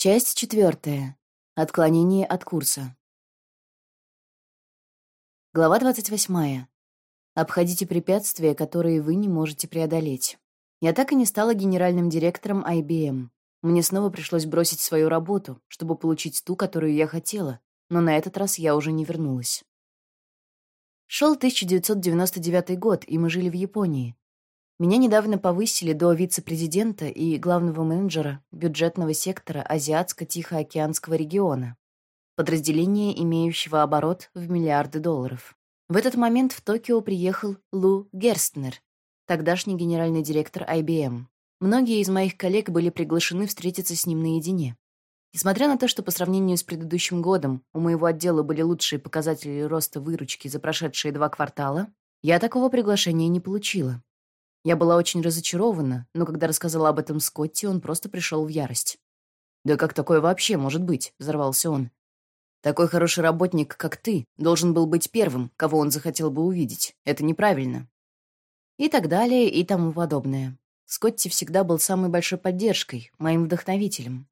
Часть четвертая. Отклонение от курса. Глава 28. Обходите препятствия, которые вы не можете преодолеть. Я так и не стала генеральным директором IBM. Мне снова пришлось бросить свою работу, чтобы получить ту, которую я хотела, но на этот раз я уже не вернулась. Шел 1999 год, и мы жили в Японии. Меня недавно повысили до вице-президента и главного менеджера бюджетного сектора Азиатско-Тихоокеанского региона, подразделения, имеющего оборот в миллиарды долларов. В этот момент в Токио приехал Лу Герстнер, тогдашний генеральный директор IBM. Многие из моих коллег были приглашены встретиться с ним наедине. Несмотря на то, что по сравнению с предыдущим годом у моего отдела были лучшие показатели роста выручки за прошедшие два квартала, я такого приглашения не получила. Я была очень разочарована, но когда рассказала об этом Скотти, он просто пришел в ярость. «Да как такое вообще может быть?» — взорвался он. «Такой хороший работник, как ты, должен был быть первым, кого он захотел бы увидеть. Это неправильно». И так далее, и тому подобное. Скотти всегда был самой большой поддержкой, моим вдохновителем.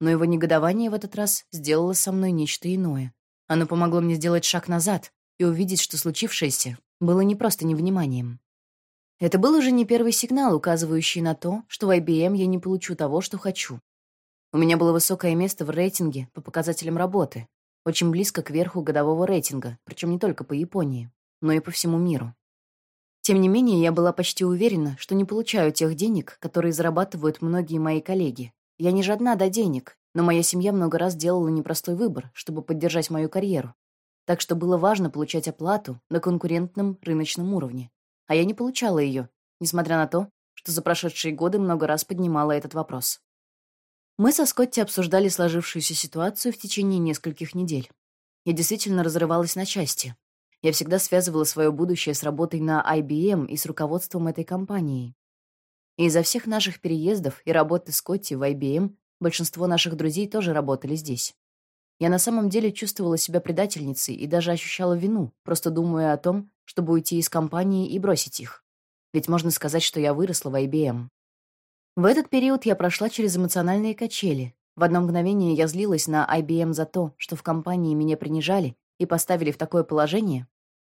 Но его негодование в этот раз сделало со мной нечто иное. Оно помогло мне сделать шаг назад и увидеть, что случившееся было не просто невниманием. Это был уже не первый сигнал, указывающий на то, что в IBM я не получу того, что хочу. У меня было высокое место в рейтинге по показателям работы, очень близко к верху годового рейтинга, причем не только по Японии, но и по всему миру. Тем не менее, я была почти уверена, что не получаю тех денег, которые зарабатывают многие мои коллеги. Я не жадна до денег, но моя семья много раз делала непростой выбор, чтобы поддержать мою карьеру. Так что было важно получать оплату на конкурентном рыночном уровне а я не получала ее, несмотря на то, что за прошедшие годы много раз поднимала этот вопрос. Мы со Скотти обсуждали сложившуюся ситуацию в течение нескольких недель. Я действительно разрывалась на части. Я всегда связывала свое будущее с работой на IBM и с руководством этой компании. И из-за всех наших переездов и работы Скотти в IBM большинство наших друзей тоже работали здесь. Я на самом деле чувствовала себя предательницей и даже ощущала вину, просто думая о том, чтобы уйти из компании и бросить их. Ведь можно сказать, что я выросла в IBM. В этот период я прошла через эмоциональные качели. В одно мгновение я злилась на IBM за то, что в компании меня принижали и поставили в такое положение,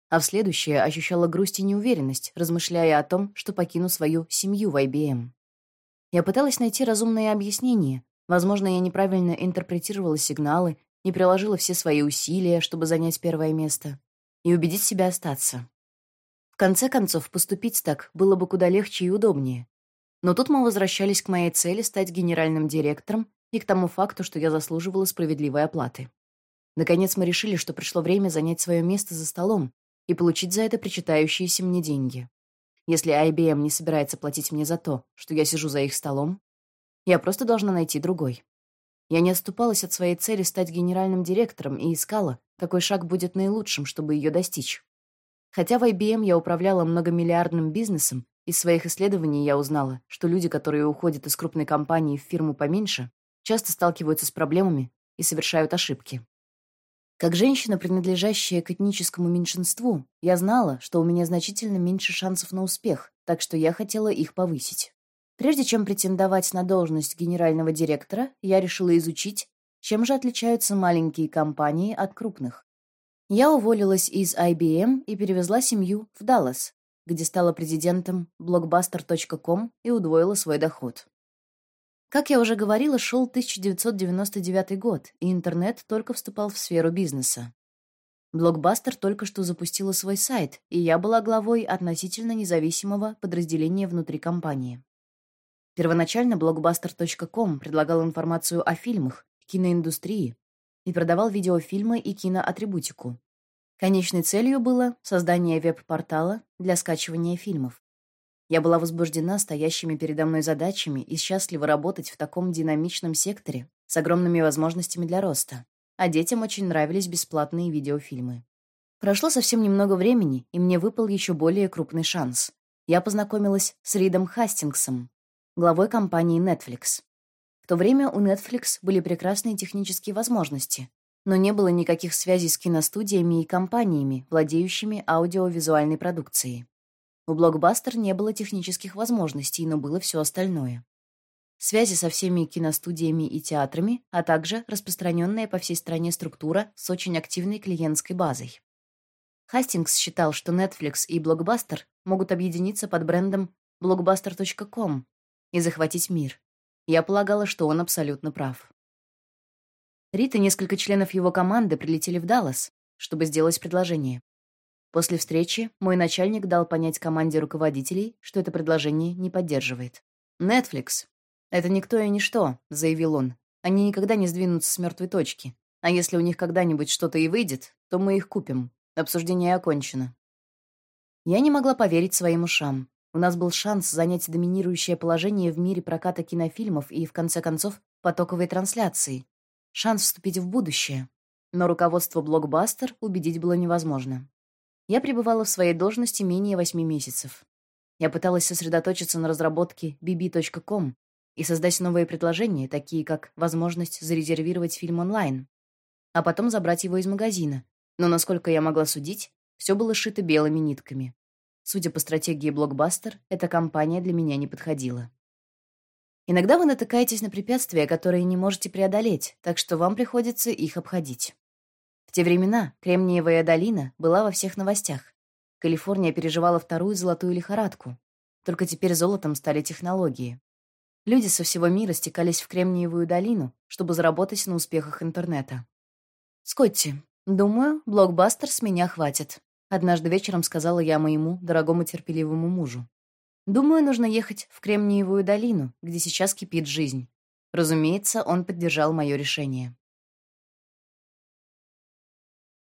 а в следующее ощущала грусть и неуверенность, размышляя о том, что покину свою семью в IBM. Я пыталась найти разумное объяснение. Возможно, я неправильно интерпретировала сигналы, не приложила все свои усилия, чтобы занять первое место и убедить себя остаться. В конце концов, поступить так было бы куда легче и удобнее. Но тут мы возвращались к моей цели стать генеральным директором и к тому факту, что я заслуживала справедливой оплаты. Наконец мы решили, что пришло время занять свое место за столом и получить за это причитающиеся мне деньги. Если IBM не собирается платить мне за то, что я сижу за их столом, я просто должна найти другой. Я не отступалась от своей цели стать генеральным директором и искала, какой шаг будет наилучшим, чтобы ее достичь. Хотя в IBM я управляла многомиллиардным бизнесом, из своих исследований я узнала, что люди, которые уходят из крупной компании в фирму поменьше, часто сталкиваются с проблемами и совершают ошибки. Как женщина, принадлежащая к этническому меньшинству, я знала, что у меня значительно меньше шансов на успех, так что я хотела их повысить. Прежде чем претендовать на должность генерального директора, я решила изучить, чем же отличаются маленькие компании от крупных. Я уволилась из IBM и перевезла семью в Даллас, где стала президентом blockbuster.com и удвоила свой доход. Как я уже говорила, шел 1999 год, и интернет только вступал в сферу бизнеса. Blockbuster только что запустила свой сайт, и я была главой относительно независимого подразделения внутри компании. Первоначально blockbuster.com предлагал информацию о фильмах, киноиндустрии и продавал видеофильмы и киноатрибутику. Конечной целью было создание веб-портала для скачивания фильмов. Я была возбуждена стоящими передо мной задачами и счастлива работать в таком динамичном секторе с огромными возможностями для роста. А детям очень нравились бесплатные видеофильмы. Прошло совсем немного времени, и мне выпал еще более крупный шанс. Я познакомилась с Ридом Хастингсом, главой компании Netflix. В то время у Netflix были прекрасные технические возможности, но не было никаких связей с киностудиями и компаниями, владеющими аудиовизуальной продукцией. У Blockbuster не было технических возможностей, но было все остальное. связи со всеми киностудиями и театрами, а также распространенная по всей стране структура с очень активной клиентской базой. Хастингс считал, что Netflix и Blockbuster могут объединиться под брендом blockbuster.com и захватить мир. Я полагала, что он абсолютно прав. Рит и несколько членов его команды прилетели в Даллас, чтобы сделать предложение. После встречи мой начальник дал понять команде руководителей, что это предложение не поддерживает. Netflix — это никто и ничто, заявил он. Они никогда не сдвинутся с мертвой точки. А если у них когда-нибудь что-то и выйдет, то мы их купим. Обсуждение окончено. Я не могла поверить своим ушам. У нас был шанс занять доминирующее положение в мире проката кинофильмов и, в конце концов, потоковой трансляции. Шанс вступить в будущее. Но руководство «Блокбастер» убедить было невозможно. Я пребывала в своей должности менее восьми месяцев. Я пыталась сосредоточиться на разработке bb.com и создать новые предложения, такие как возможность зарезервировать фильм онлайн, а потом забрать его из магазина, но, насколько я могла судить, все было сшито белыми нитками. Судя по стратегии блокбастер, эта компания для меня не подходила. Иногда вы натыкаетесь на препятствия, которые не можете преодолеть, так что вам приходится их обходить. В те времена Кремниевая долина была во всех новостях. Калифорния переживала вторую золотую лихорадку. Только теперь золотом стали технологии. Люди со всего мира стекались в Кремниевую долину, чтобы заработать на успехах интернета. «Скотти, «Думаю, блокбастер с меня хватит», — однажды вечером сказала я моему дорогому терпеливому мужу. «Думаю, нужно ехать в Кремниевую долину, где сейчас кипит жизнь». Разумеется, он поддержал мое решение.